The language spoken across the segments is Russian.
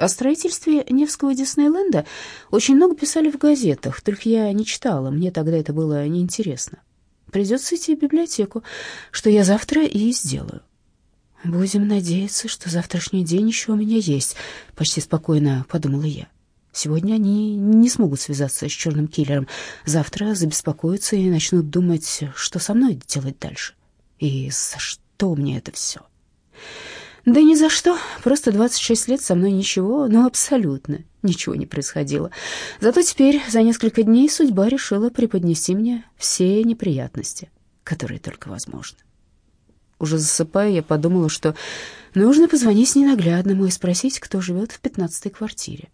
О строительстве Невского Диснейленда очень много писали в газетах, только я не читала, мне тогда это было неинтересно. Придется идти в библиотеку, что я завтра и сделаю. «Будем надеяться, что завтрашний день еще у меня есть», — почти спокойно подумала я. «Сегодня они не смогут связаться с черным киллером. Завтра забеспокоятся и начнут думать, что со мной делать дальше. И за что мне это все?» Да ни за что. Просто 26 лет со мной ничего, ну абсолютно ничего не происходило. Зато теперь за несколько дней судьба решила преподнести мне все неприятности, которые только возможны. Уже засыпая, я подумала, что нужно позвонить ненаглядному и спросить, кто живет в пятнадцатой квартире.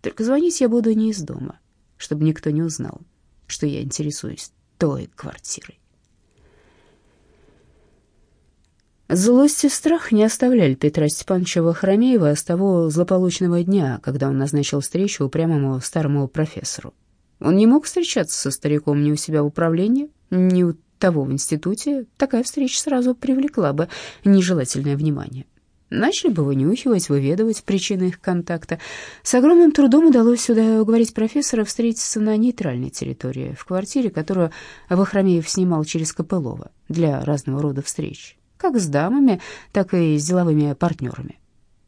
Только звонить я буду не из дома, чтобы никто не узнал, что я интересуюсь той квартирой. Злость и страх не оставляли Петра Степановича Вахромеева с того злополучного дня, когда он назначил встречу упрямому старому профессору. Он не мог встречаться со стариком ни у себя в управлении, ни у того в институте. Такая встреча сразу привлекла бы нежелательное внимание. Начали бы вынюхивать, выведывать причины их контакта. С огромным трудом удалось сюда уговорить профессора встретиться на нейтральной территории, в квартире, которую Вахромеев снимал через Копылова для разного рода встреч как с дамами, так и с деловыми партнерами.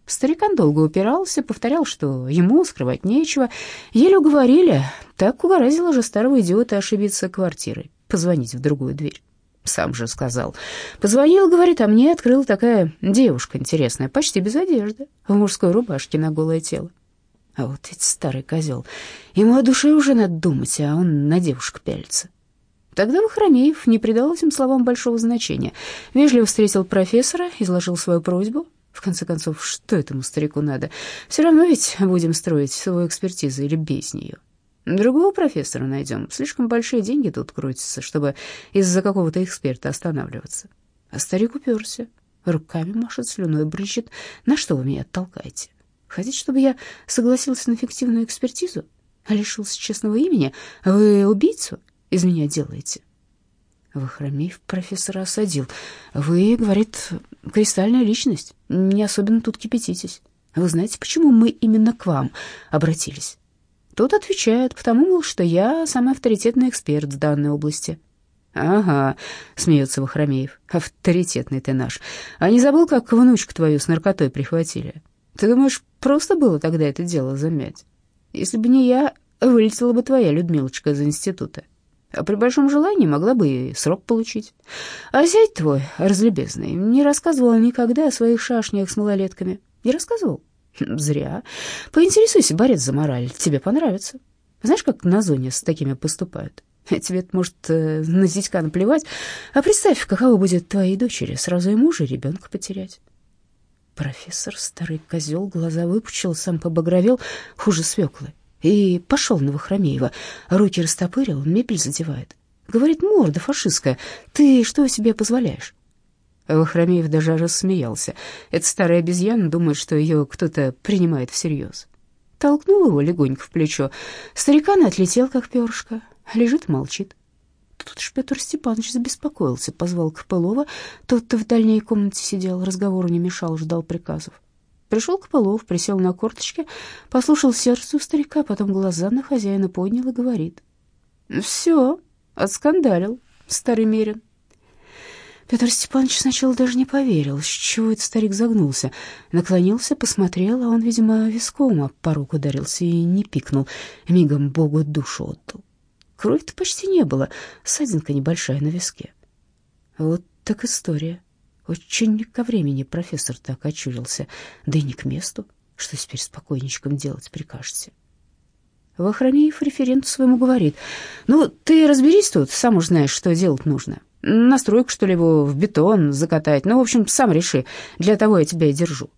Старикан долго упирался, повторял, что ему скрывать нечего. Еле уговорили, так угораздило же старого идиота ошибиться квартирой, позвонить в другую дверь. Сам же сказал. Позвонил, говорит, а мне открыла такая девушка интересная, почти без одежды, в мужской рубашке на голое тело. А вот ведь старый козел. Ему о душе уже надо думать, а он на девушку пялится. Тогда Вахромеев не придал этим словам большого значения. Вежливо встретил профессора, изложил свою просьбу. В конце концов, что этому старику надо? Все равно ведь будем строить свою экспертизу или без нее. Другого профессора найдем. Слишком большие деньги тут крутятся, чтобы из-за какого-то эксперта останавливаться. А старик уперся, руками машет, слюной брызжет. На что вы меня толкаете? Хотите, чтобы я согласился на фиктивную экспертизу? А лишился честного имени? Вы убийцу? Из меня делаете?» Вахромеев профессора осадил. «Вы, — говорит, — кристальная личность, не особенно тут кипятитесь. Вы знаете, почему мы именно к вам обратились?» Тот отвечает, потому, мол, что я самый авторитетный эксперт в данной области. «Ага», — смеется Вахромеев, — «авторитетный ты наш. А не забыл, как внучку твою с наркотой прихватили? Ты думаешь, просто было тогда это дело замять? Если бы не я, вылетела бы твоя Людмилочка из института а при большом желании могла бы и срок получить. А зять твой, разлюбезный, не рассказывал никогда о своих шашнях с малолетками. Не рассказывал? Зря. Поинтересуйся, борец за мораль, тебе понравится. Знаешь, как на зоне с такими поступают? Тебе, может, э, на зятька наплевать, а представь, каково будет твоей дочери сразу и мужа, и ребенка потерять. Профессор, старый козел, глаза выпучил, сам побагровел, хуже свеклы и пошел на Вахромеева. Руки растопырил, мебель задевает. Говорит, морда фашистская, ты что себе позволяешь? Вахромеев даже рассмеялся. Эта старая обезьяна думает, что ее кто-то принимает всерьез. Толкнул его легонько в плечо. Старикан отлетел, как перышко. Лежит молчит. Тут ж Петр Степанович забеспокоился, позвал Копылова. Тот-то в дальней комнате сидел, разговору не мешал, ждал приказов. Пришел к полов, присел на корточки, послушал сердце у старика, потом глаза на хозяина поднял и говорит. «Все, отскандалил, старый мерин». Петр Степанович сначала даже не поверил, с чего этот старик загнулся. Наклонился, посмотрел, а он, видимо, виском об порог ударился и не пикнул. Мигом Богу душу отдал. Крови-то почти не было, ссадинка небольшая на виске. Вот так история. Очень не ко времени профессор так очурился, да и не к месту. Что теперь с покойничком делать прикажете? Вахромеев референту своему говорит, «Ну, ты разберись тут, сам уж знаешь, что делать нужно. Настройку, что ли, его в бетон закатать. Ну, в общем, сам реши, для того я тебя и держу».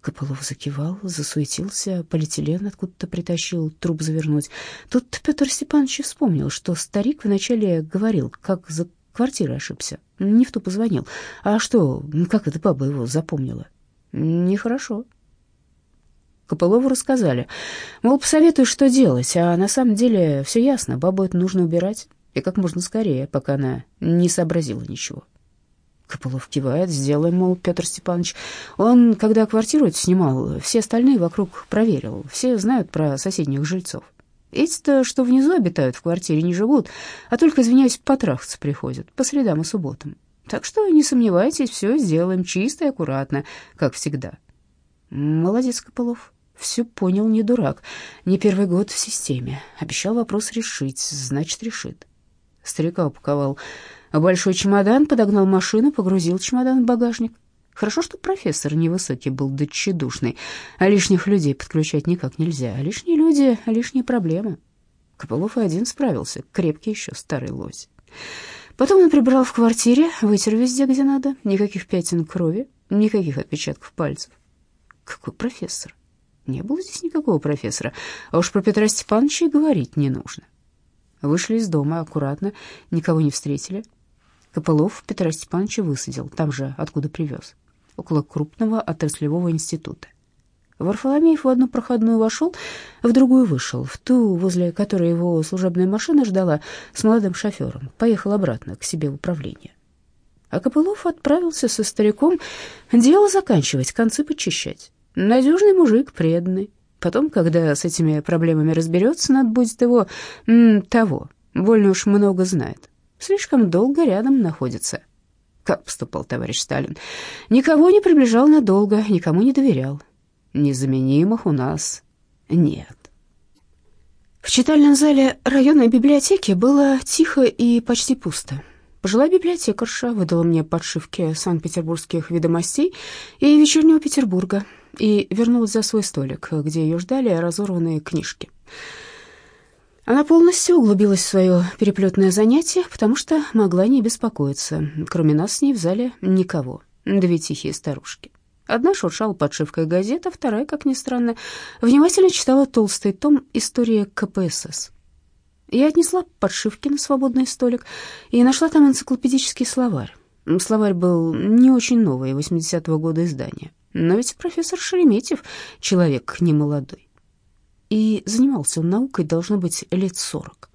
Копылов закивал, засуетился, полиэтилен откуда-то притащил, труп завернуть. Тут Петр Степанович вспомнил, что старик вначале говорил, как за квартирой ошибся. Не в ту позвонил. А что, как эта баба его запомнила? Нехорошо. Копылову рассказали. Мол, посоветую, что делать, а на самом деле все ясно, бабу это нужно убирать, и как можно скорее, пока она не сообразила ничего. Копылов кивает, сделаем, мол, Петр Степанович. Он, когда квартиру снимал, все остальные вокруг проверил, все знают про соседних жильцов. Эти-то, что внизу обитают в квартире, не живут, а только, извиняюсь, потрахаться приходят по средам и субботам. Так что не сомневайтесь, все сделаем чисто и аккуратно, как всегда. Молодец, Копылов. Все понял, не дурак. Не первый год в системе. Обещал вопрос решить, значит, решит. Старика упаковал большой чемодан, подогнал машину, погрузил чемодан в багажник. Хорошо, что профессор невысокий был, да тщедушный, а лишних людей подключать никак нельзя. А лишние люди — лишние проблемы. Копылов и один справился, крепкий еще старый лось. Потом он прибрал в квартире, вытер везде, где надо, никаких пятен крови, никаких отпечатков пальцев. Какой профессор? Не было здесь никакого профессора, а уж про Петра Степановича и говорить не нужно. Вышли из дома аккуратно, никого не встретили. Копылов Петра Степановича высадил, там же, откуда привез, около крупного отраслевого института. Варфоломеев в одну проходную вошел, в другую вышел, в ту, возле которой его служебная машина ждала с молодым шофером. Поехал обратно к себе в управление. А Копылов отправился со стариком дело заканчивать, концы почищать. Надежный мужик, преданный. Потом, когда с этими проблемами разберется, надо будет его... Того. Больно уж много знает. Слишком долго рядом находится. Как поступал товарищ Сталин? Никого не приближал надолго, никому не доверял. Незаменимых у нас нет. В читальном зале районной библиотеки было тихо и почти пусто. Пожилая библиотекарша выдала мне подшивки Санкт-Петербургских ведомостей и вечернего Петербурга и вернулась за свой столик, где ее ждали разорванные книжки. Она полностью углубилась в свое переплетное занятие, потому что могла не беспокоиться. Кроме нас с ней в зале никого. Две тихие старушки. Одна шуршала подшивкой газеты, вторая, как ни странно, внимательно читала толстый том «История КПСС». Я отнесла подшивки на свободный столик и нашла там энциклопедический словарь. Словарь был не очень новый, 80-го года издания. Но ведь профессор Шереметьев человек немолодой. И занимался он наукой, должно быть, лет сорок.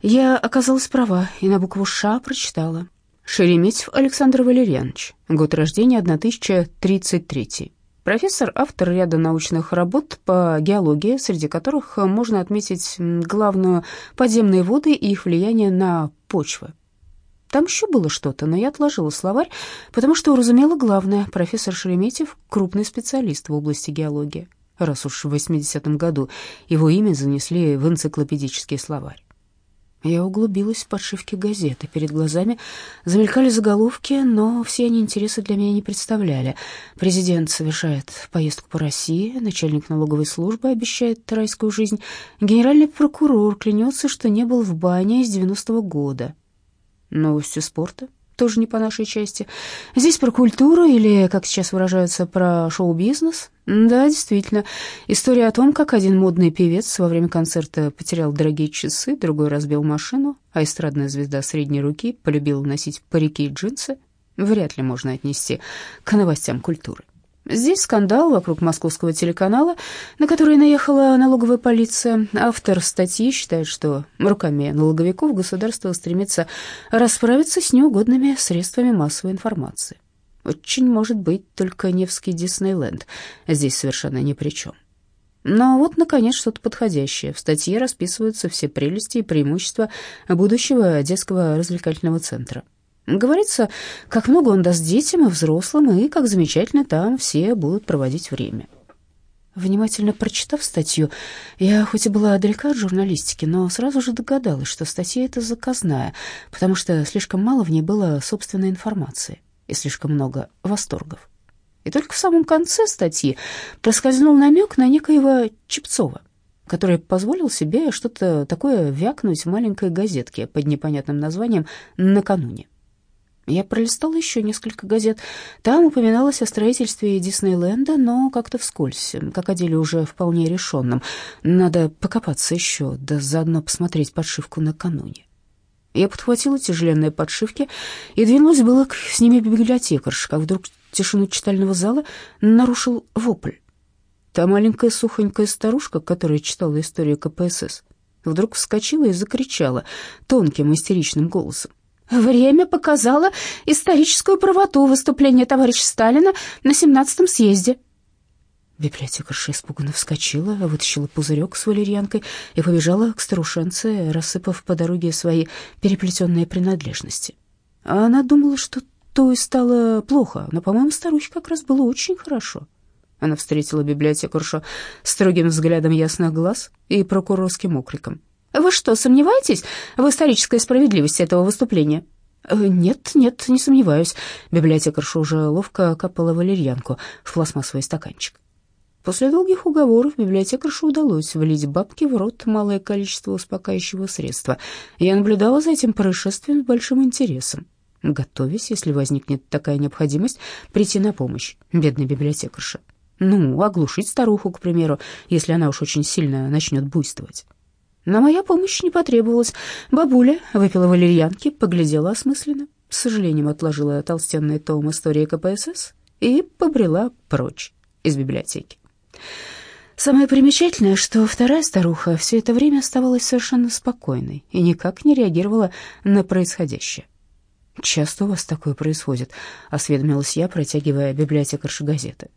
Я оказалась права и на букву «Ш» прочитала. Шереметьев Александр Валерьянович, год рождения 1033. Профессор, автор ряда научных работ по геологии, среди которых можно отметить главную подземные воды и их влияние на почвы. Там еще было что-то, но я отложила словарь, потому что уразумела главное. Профессор Шереметьев — крупный специалист в области геологии, раз уж в 80-м году его имя занесли в энциклопедический словарь. Я углубилась в подшивки газеты. Перед глазами замелькали заголовки, но все они интереса для меня не представляли. Президент совершает поездку по России, начальник налоговой службы обещает райскую жизнь, генеральный прокурор клянется, что не был в бане с 90-го года. Новости спорта тоже не по нашей части. Здесь про культуру или, как сейчас выражаются, про шоу-бизнес. Да, действительно, история о том, как один модный певец во время концерта потерял дорогие часы, другой разбил машину, а эстрадная звезда средней руки полюбила носить парики и джинсы, вряд ли можно отнести к новостям культуры. Здесь скандал вокруг московского телеканала, на который наехала налоговая полиция. Автор статьи считает, что руками налоговиков государство стремится расправиться с неугодными средствами массовой информации. Очень может быть только Невский Диснейленд здесь совершенно ни при чем. Но вот, наконец, что-то подходящее. В статье расписываются все прелести и преимущества будущего детского развлекательного центра. Говорится, как много он даст детям и взрослым, и как замечательно там все будут проводить время. Внимательно прочитав статью, я хоть и была далека от журналистики, но сразу же догадалась, что статья эта заказная, потому что слишком мало в ней было собственной информации и слишком много восторгов. И только в самом конце статьи проскользнул намек на некоего Чепцова, который позволил себе что-то такое вякнуть в маленькой газетке под непонятным названием «Накануне». Я пролистала еще несколько газет. Там упоминалось о строительстве Диснейленда, но как-то вскользь, как о деле уже вполне решенном. Надо покопаться еще, да заодно посмотреть подшивку накануне. Я подхватила тяжеленные подшивки и двинулась было к с ними библиотекарш, как вдруг тишину читального зала нарушил вопль. Та маленькая сухонькая старушка, которая читала историю КПСС, вдруг вскочила и закричала тонким истеричным голосом. Время показало историческую правоту выступления товарища Сталина на 17-м съезде. Библиотекарша испуганно вскочила, вытащила пузырек с валерьянкой и побежала к старушенце, рассыпав по дороге свои переплетенные принадлежности. Она думала, что то и стало плохо, но, по-моему, старухе как раз было очень хорошо. Она встретила библиотекаршу строгим взглядом ясных глаз и прокурорским окриком. «Вы что, сомневаетесь в исторической справедливости этого выступления?» «Э, «Нет, нет, не сомневаюсь». Библиотекарша уже ловко капала валерьянку в пластмассовый стаканчик. После долгих уговоров библиотекарше удалось влить бабке в рот малое количество успокаивающего средства. Я наблюдала за этим происшествием с большим интересом, готовясь, если возникнет такая необходимость, прийти на помощь бедной библиотекарше. Ну, оглушить старуху, к примеру, если она уж очень сильно начнет буйствовать. Но моя помощь не потребовалась. Бабуля выпила валерьянки, поглядела осмысленно, с сожалением отложила толстенный том истории КПСС и побрела прочь из библиотеки. Самое примечательное, что вторая старуха все это время оставалась совершенно спокойной и никак не реагировала на происходящее. «Часто у вас такое происходит?» — осведомилась я, протягивая библиотекарше газеты.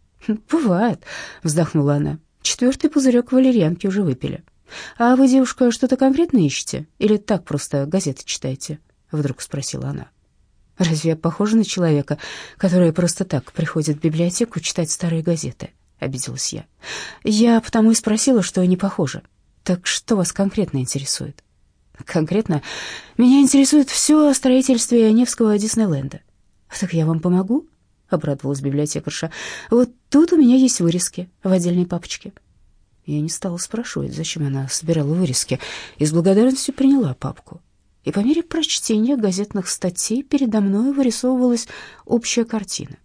«Бывает», — вздохнула она. «Четвертый пузырек валерьянки уже выпили. А вы, девушка, что-то конкретно ищете? Или так просто газеты читаете?» — вдруг спросила она. «Разве я похожа на человека, который просто так приходит в библиотеку читать старые газеты?» — обиделась я. «Я потому и спросила, что не похожа. Так что вас конкретно интересует?» «Конкретно меня интересует все о строительстве Невского Диснейленда». «Так я вам помогу?» — обрадовалась библиотекарша. «Вот тут у меня есть вырезки в отдельной папочке». Я не стала спрашивать, зачем она собирала вырезки, и с благодарностью приняла папку. И по мере прочтения газетных статей передо мной вырисовывалась общая картина.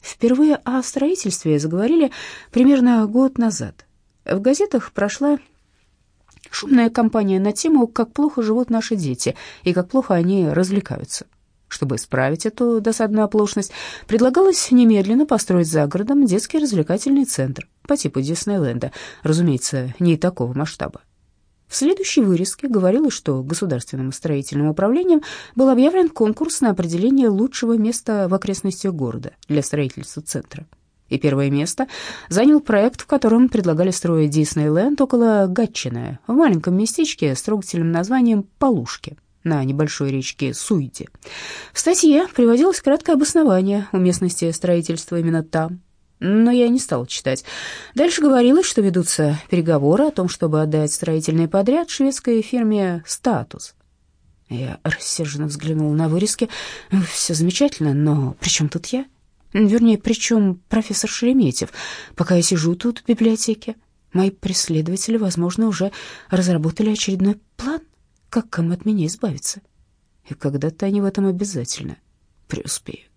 Впервые о строительстве заговорили примерно год назад. В газетах прошла шумная кампания на тему, как плохо живут наши дети и как плохо они развлекаются. Чтобы исправить эту досадную оплошность, предлагалось немедленно построить за городом детский развлекательный центр по типу Диснейленда, разумеется, не такого масштаба. В следующей вырезке говорилось, что государственным строительным управлением был объявлен конкурс на определение лучшего места в окрестностях города для строительства центра. И первое место занял проект, в котором предлагали строить Диснейленд около Гатчины, в маленьком местечке с трогательным названием Полушки на небольшой речке Суйде. В статье приводилось краткое обоснование уместности строительства именно там, но я не стал читать. Дальше говорилось, что ведутся переговоры о том, чтобы отдать строительный подряд шведской фирме «Статус». Я рассерженно взглянул на вырезки. Все замечательно, но при чем тут я? Вернее, при чем профессор Шереметьев? Пока я сижу тут в библиотеке, мои преследователи, возможно, уже разработали очередной план, как им от меня избавиться. И когда-то они в этом обязательно преуспеют.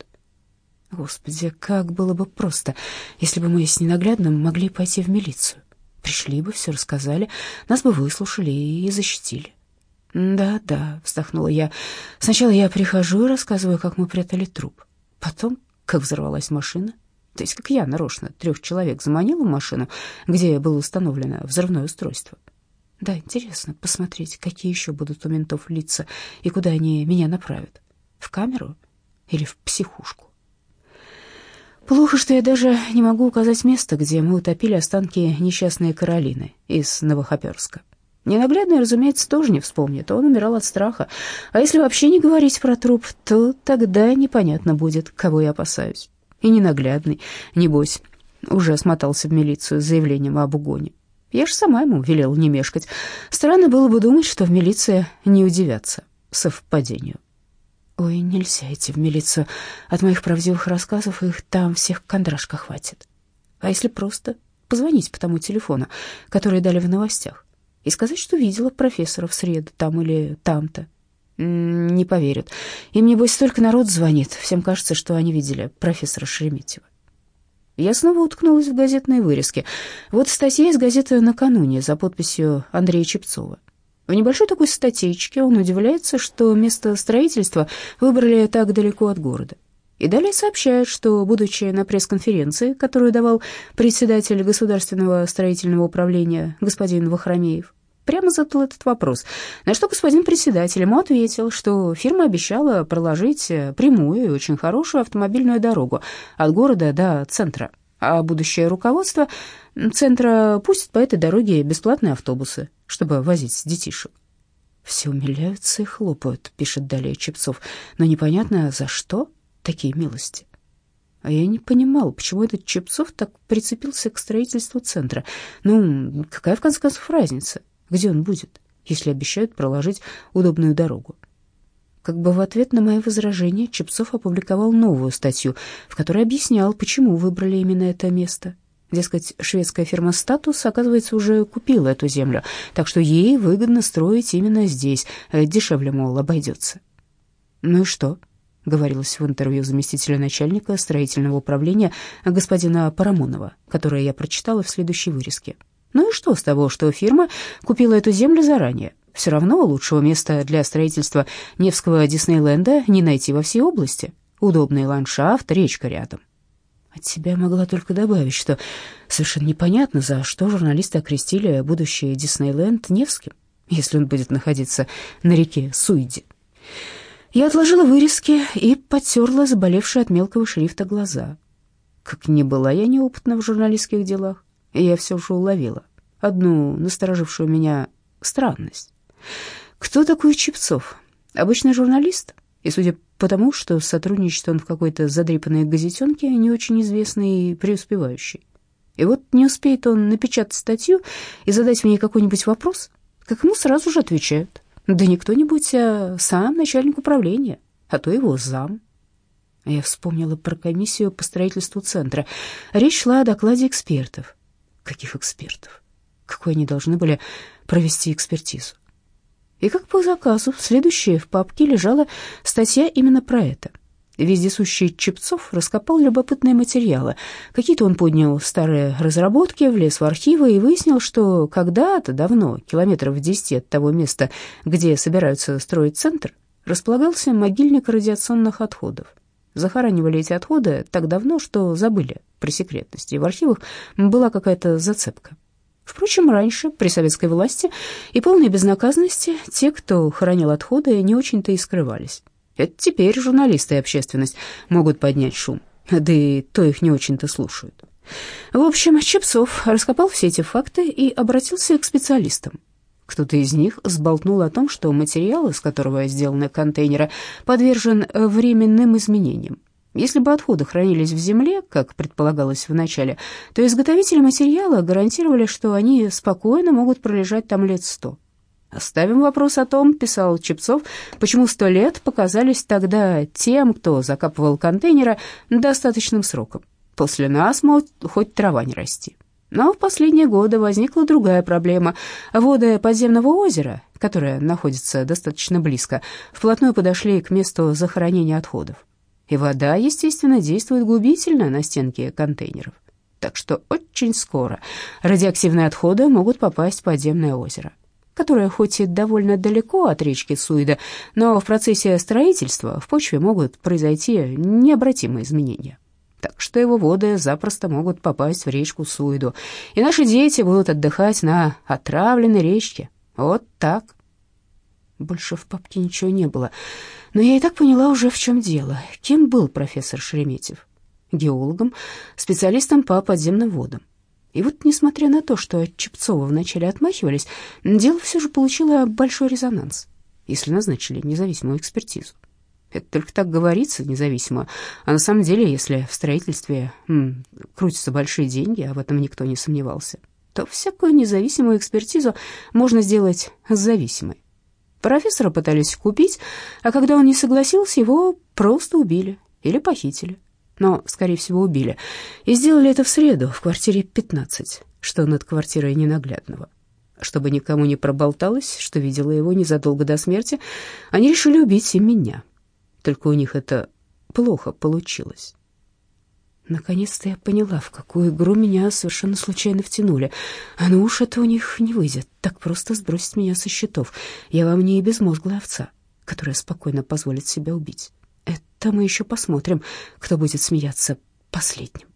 Господи, как было бы просто, если бы мы с ненаглядным могли пойти в милицию. Пришли бы, все рассказали, нас бы выслушали и защитили. «Да, да», — вздохнула я. «Сначала я прихожу и рассказываю, как мы прятали труп. Потом, как взорвалась машина. То есть, как я нарочно трех человек заманила в машину, где было установлено взрывное устройство. Да, интересно посмотреть, какие еще будут у ментов лица и куда они меня направят. В камеру или в психушку? Плохо, что я даже не могу указать место, где мы утопили останки несчастной Каролины из Новохоперска. Ненаглядный, разумеется, тоже не вспомнит, он умирал от страха. А если вообще не говорить про труп, то тогда непонятно будет, кого я опасаюсь. И ненаглядный, небось, уже смотался в милицию с заявлением об угоне. Я же сама ему велела не мешкать. Странно было бы думать, что в милиции не удивятся совпадению. Ой, нельзя идти в милицию. От моих правдивых рассказов их там всех кондрашка хватит. А если просто позвонить по тому телефону, который дали в новостях, и сказать, что видела профессора в среду там или там-то? Не поверят. Им, небось, столько народ звонит. Всем кажется, что они видели профессора Шереметьева. Я снова уткнулась в газетные вырезки. Вот статья из газеты «Накануне» за подписью Андрея Чепцова. В небольшой такой статейке он удивляется, что место строительства выбрали так далеко от города. И далее сообщает, что, будучи на пресс-конференции, которую давал председатель Государственного строительного управления господин Вахромеев, прямо задал этот вопрос, на что господин председатель ему ответил, что фирма обещала проложить прямую и очень хорошую автомобильную дорогу от города до центра, а будущее руководство центра пустит по этой дороге бесплатные автобусы, чтобы возить детишек. «Все умиляются и хлопают», — пишет далее Чепцов, «но непонятно, за что такие милости». А я не понимал, почему этот Чепцов так прицепился к строительству центра. Ну, какая, в конце концов, разница, где он будет, если обещают проложить удобную дорогу? Как бы в ответ на мои возражения Чепцов опубликовал новую статью, в которой объяснял, почему выбрали именно это место. Дескать, шведская фирма «Статус», оказывается, уже купила эту землю, так что ей выгодно строить именно здесь, э, дешевле, мол, обойдется. Ну и что? — говорилось в интервью заместителя начальника строительного управления господина Парамонова, которое я прочитала в следующей вырезке. Ну и что с того, что фирма купила эту землю заранее? Все равно лучшего места для строительства Невского Диснейленда не найти во всей области. Удобный ландшафт, речка рядом. От себя могла только добавить, что совершенно непонятно, за что журналисты окрестили будущий Диснейленд Невским, если он будет находиться на реке Суиди. Я отложила вырезки и потерла заболевшие от мелкого шрифта глаза. Как ни была я неопытна в журналистских делах, я все же уловила одну насторожившую меня странность. Кто такой Чепцов? Обычный журналист? И, судя по тому, что сотрудничает он в какой-то задрипанной газетенке, не очень известный и преуспевающий. И вот не успеет он напечатать статью и задать мне какой-нибудь вопрос, как ему сразу же отвечают. Да не кто-нибудь, а сам начальник управления, а то его зам. Я вспомнила про комиссию по строительству центра. Речь шла о докладе экспертов. Каких экспертов? Какой они должны были провести экспертизу? И как по заказу, следующая в папке лежала статья именно про это. Вездесущий Чепцов раскопал любопытные материалы. Какие-то он поднял старые разработки, влез в архивы и выяснил, что когда-то давно, километров в десяти от того места, где собираются строить центр, располагался могильник радиационных отходов. Захоранивали эти отходы так давно, что забыли про секретность, и в архивах была какая-то зацепка. Впрочем, раньше, при советской власти и полной безнаказанности, те, кто хоронил отходы, не очень-то и скрывались. Это теперь журналисты и общественность могут поднять шум, да и то их не очень-то слушают. В общем, Чепцов раскопал все эти факты и обратился к специалистам. Кто-то из них сболтнул о том, что материал, из которого сделаны контейнеры, подвержен временным изменениям. Если бы отходы хранились в земле, как предполагалось в начале, то изготовители материала гарантировали, что они спокойно могут пролежать там лет сто. Оставим вопрос о том, писал Чепцов, почему сто лет показались тогда тем, кто закапывал контейнеры, достаточным сроком. После нас, мол, хоть трава не расти. Но в последние годы возникла другая проблема. Воды подземного озера, которое находится достаточно близко, вплотную подошли к месту захоронения отходов. И вода, естественно, действует губительно на стенки контейнеров. Так что очень скоро радиоактивные отходы могут попасть в подземное озеро которая хоть и довольно далеко от речки Суида, но в процессе строительства в почве могут произойти необратимые изменения. Так что его воды запросто могут попасть в речку Суиду, и наши дети будут отдыхать на отравленной речке. Вот так. Больше в папке ничего не было, но я и так поняла уже, в чем дело. Кем был профессор Шереметьев? Геологом, специалистом по подземным водам. И вот, несмотря на то, что от Чепцова вначале отмахивались, дело все же получило большой резонанс, если назначили независимую экспертизу. Это только так говорится, независимо. А на самом деле, если в строительстве м, крутятся большие деньги, а в этом никто не сомневался, то всякую независимую экспертизу можно сделать зависимой. Профессора пытались купить, а когда он не согласился, его просто убили или похитили но, скорее всего, убили. И сделали это в среду в квартире 15, что над квартирой ненаглядного. Чтобы никому не проболталось, что видела его незадолго до смерти, они решили убить и меня. Только у них это плохо получилось. Наконец-то я поняла, в какую игру меня совершенно случайно втянули. А ну уж это у них не выйдет, так просто сбросить меня со счетов. Я вам не безмозглая овца, которая спокойно позволит себя убить. Это мы еще посмотрим, кто будет смеяться последним.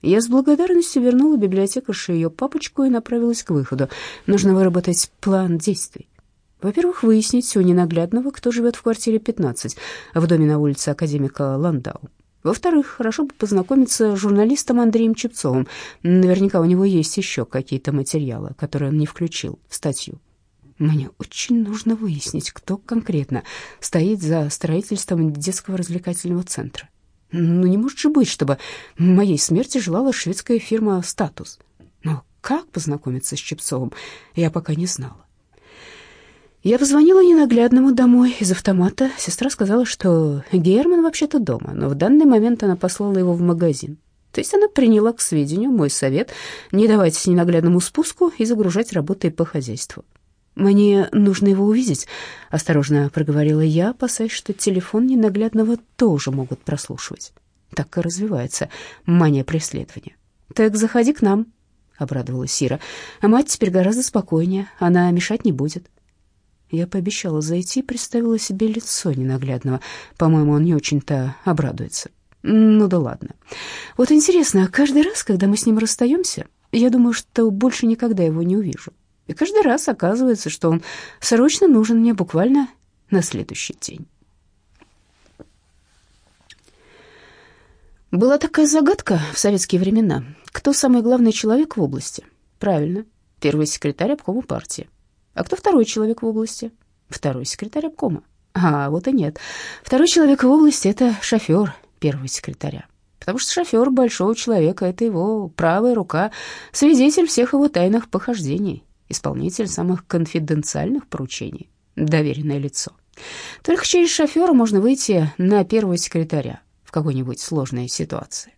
Я с благодарностью вернула библиотекарше ее папочку и направилась к выходу. Нужно выработать план действий. Во-первых, выяснить у ненаглядного, кто живет в квартире 15 в доме на улице академика Ландау. Во-вторых, хорошо бы познакомиться с журналистом Андреем Чепцовым. Наверняка у него есть еще какие-то материалы, которые он не включил в статью. Мне очень нужно выяснить, кто конкретно стоит за строительством детского развлекательного центра. Ну, не может же быть, чтобы моей смерти желала шведская фирма «Статус». Но как познакомиться с Чепцовым, я пока не знала. Я позвонила ненаглядному домой из автомата. Сестра сказала, что Герман вообще-то дома, но в данный момент она послала его в магазин. То есть она приняла к сведению мой совет не давать ненаглядному спуску и загружать работой по хозяйству. «Мне нужно его увидеть», — осторожно проговорила я, опасаясь, что телефон ненаглядного тоже могут прослушивать. Так и развивается мания преследования. «Так заходи к нам», — обрадовалась Сира. «А мать теперь гораздо спокойнее, она мешать не будет». Я пообещала зайти, представила себе лицо ненаглядного. По-моему, он не очень-то обрадуется. Ну да ладно. Вот интересно, каждый раз, когда мы с ним расстаемся, я думаю, что больше никогда его не увижу. И каждый раз оказывается, что он срочно нужен мне буквально на следующий день. Была такая загадка в советские времена. Кто самый главный человек в области? Правильно, первый секретарь обкома партии. А кто второй человек в области? Второй секретарь обкома. А вот и нет. Второй человек в области — это шофер первого секретаря. Потому что шофер большого человека — это его правая рука, свидетель всех его тайных похождений, исполнитель самых конфиденциальных поручений, доверенное лицо. Только через шофера можно выйти на первого секретаря в какой-нибудь сложной ситуации.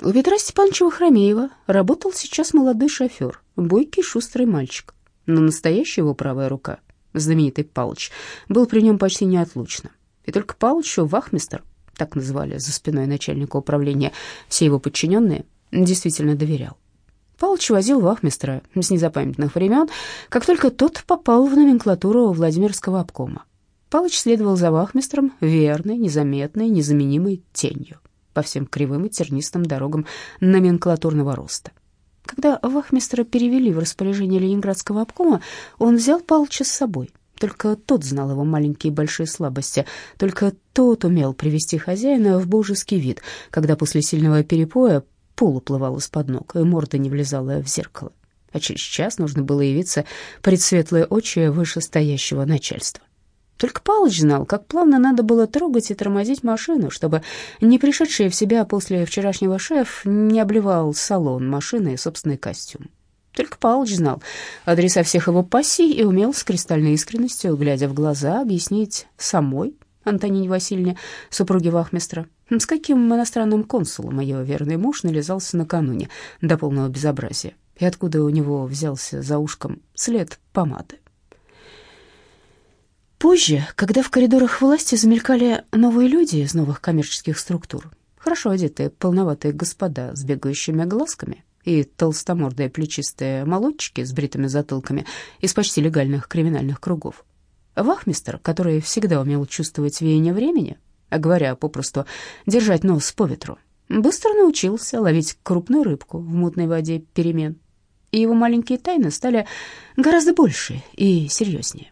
У Петра Степановича Хромеева работал сейчас молодой шофер, бойкий шустрый мальчик но настоящая его правая рука, знаменитый Палыч, был при нем почти неотлучно. И только Палычу вахмистр, так называли за спиной начальника управления все его подчиненные, действительно доверял. Палыч возил вахмистра с незапамятных времен, как только тот попал в номенклатуру Владимирского обкома. Палыч следовал за вахмистром верной, незаметной, незаменимой тенью по всем кривым и тернистым дорогам номенклатурного роста. Когда вахмистра перевели в распоряжение Ленинградского обкома, он взял Палыча с собой. Только тот знал его маленькие и большие слабости, только тот умел привести хозяина в божеский вид, когда после сильного перепоя пол уплывал из-под ног, и морда не влезала в зеркало. А через час нужно было явиться пред светлые очи вышестоящего начальства. Только Палыч знал, как плавно надо было трогать и тормозить машину, чтобы не пришедший в себя после вчерашнего шеф не обливал салон машины и собственный костюм. Только Палыч знал адреса всех его пассий и умел с кристальной искренностью, глядя в глаза, объяснить самой Антонине Васильевне, супруге вахмистра, с каким иностранным консулом ее верный муж нализался накануне до полного безобразия, и откуда у него взялся за ушком след помады. Позже, когда в коридорах власти замелькали новые люди из новых коммерческих структур, хорошо одетые полноватые господа с бегающими глазками и толстомордые плечистые молодчики с бритыми затылками из почти легальных криминальных кругов, вахмистр, который всегда умел чувствовать веяние времени, а говоря попросту держать нос по ветру, быстро научился ловить крупную рыбку в мутной воде перемен, и его маленькие тайны стали гораздо больше и серьезнее.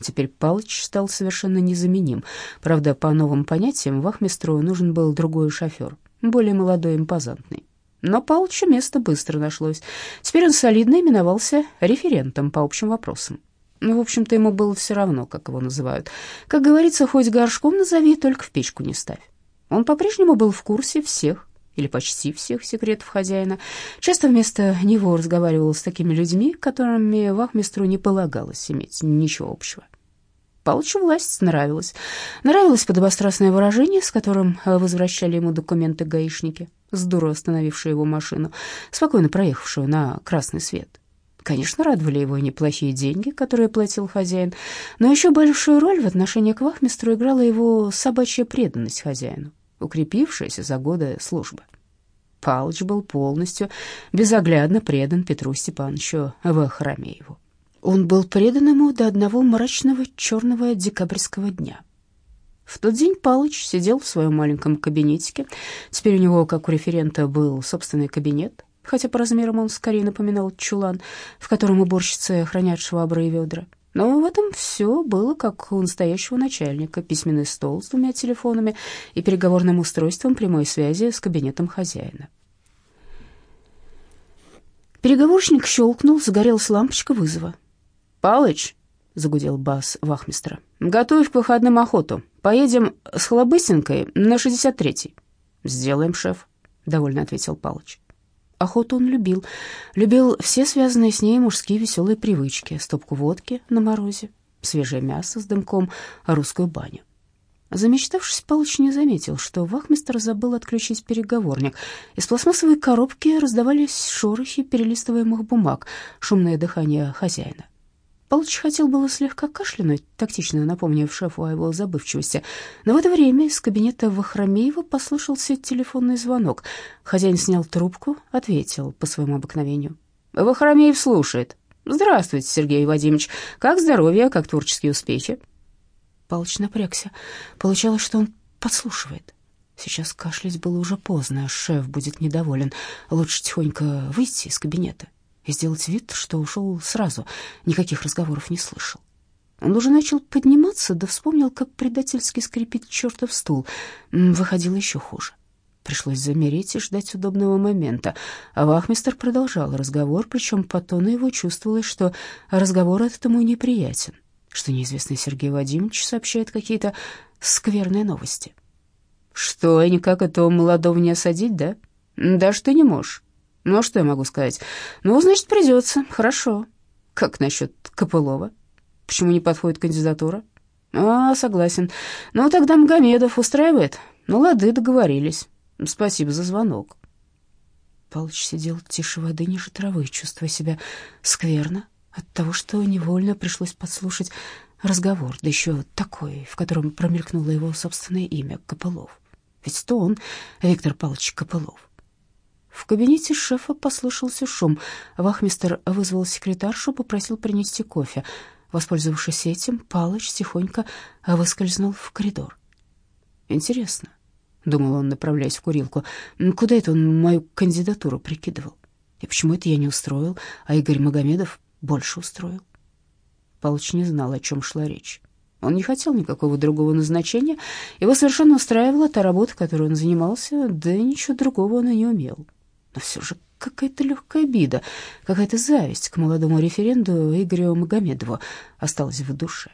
Теперь Палыч стал совершенно незаменим. Правда, по новым понятиям вахмистру нужен был другой шофер, более молодой и импозантный. Но Палычу место быстро нашлось. Теперь он солидно именовался референтом по общим вопросам. Ну, в общем-то, ему было все равно, как его называют. Как говорится, хоть горшком назови, только в печку не ставь. Он по-прежнему был в курсе всех или почти всех секретов хозяина. Часто вместо него разговаривал с такими людьми, которыми вахмистру не полагалось иметь ничего общего. Палычу власть нравилась. Нравилось подобострастное выражение, с которым возвращали ему документы гаишники, здорово остановившие его машину, спокойно проехавшую на красный свет. Конечно, радовали его неплохие деньги, которые платил хозяин, но еще большую роль в отношении к вахмистру играла его собачья преданность хозяину укрепившаяся за годы службы. Палыч был полностью, безоглядно предан Петру Степановичу Вахромееву. Он был предан ему до одного мрачного черного декабрьского дня. В тот день Палыч сидел в своем маленьком кабинетике. Теперь у него, как у референта, был собственный кабинет, хотя по размерам он скорее напоминал чулан, в котором уборщицы хранят швабры и ведра. Но в этом все было как у настоящего начальника. Письменный стол с двумя телефонами и переговорным устройством прямой связи с кабинетом хозяина. Переговорщик щелкнул, загорелась лампочка вызова. «Палыч!» — загудел бас вахмистра. «Готовь к выходным охоту. Поедем с Хлобыстенкой на 63-й». «Сделаем, шеф», — довольно ответил Палыч. Охоту он любил. Любил все связанные с ней мужские веселые привычки. Стопку водки на морозе, свежее мясо с дымком, русскую баню. Замечтавшись, Палыч не заметил, что вахмистр забыл отключить переговорник. Из пластмассовой коробки раздавались шорохи перелистываемых бумаг, шумное дыхание хозяина. Палыч хотел было слегка кашлянуть, тактично напомнив шефу о его забывчивости, но в это время из кабинета Вахромеева послышался телефонный звонок. Хозяин снял трубку, ответил по своему обыкновению. «Вахромеев слушает. Здравствуйте, Сергей Вадимович. Как здоровье, как творческие успехи?» Палыч напрягся. Получалось, что он подслушивает. Сейчас кашлять было уже поздно, шеф будет недоволен. Лучше тихонько выйти из кабинета и сделать вид, что ушел сразу, никаких разговоров не слышал. Он уже начал подниматься, да вспомнил, как предательски скрипит чертов стул. Выходило еще хуже. Пришлось замереть и ждать удобного момента. А вахмистер продолжал разговор, причем по тону его чувствовалось, что разговор этот ему неприятен, что неизвестный Сергей Вадимович сообщает какие-то скверные новости. «Что, и никак этого молодого не осадить, да? Да что не можешь. Ну, а что я могу сказать? Ну, значит, придется. Хорошо. Как насчет Копылова? Почему не подходит кандидатура? А, согласен. Ну, тогда Магомедов устраивает? Ну, лады, договорились. Спасибо за звонок. Палыч сидел тише воды ниже травы, чувствуя себя скверно от того, что невольно пришлось подслушать разговор, да еще такой, в котором промелькнуло его собственное имя — Копылов. Ведь то он, Виктор Павлович Копылов. В кабинете шефа послышался шум. Вахмистер вызвал секретаршу, попросил принести кофе. Воспользовавшись этим, Палыч тихонько выскользнул в коридор. «Интересно», — думал он, направляясь в курилку, — «куда это он мою кандидатуру прикидывал? И почему это я не устроил, а Игорь Магомедов больше устроил?» Палыч не знал, о чем шла речь. Он не хотел никакого другого назначения. Его совершенно устраивала та работа, которой он занимался, да ничего другого он и не умел но все же какая-то легкая обида, какая-то зависть к молодому референду Игорю Магомедову осталась в душе.